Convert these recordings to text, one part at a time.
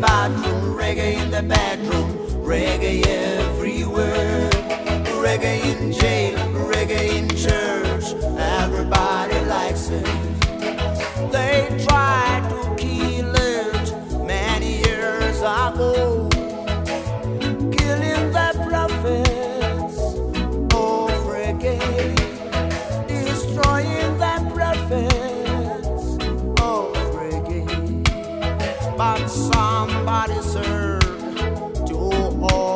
bathroom, reggae in the bedroom, reggae everywhere. Reggae in jail, reggae in church, everybody likes it. They tried to kill it many years ago. somebody serve to all.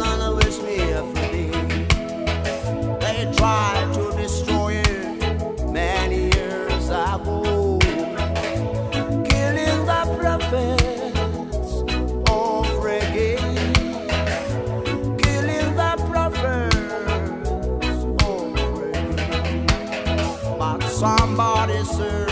somebody, sir.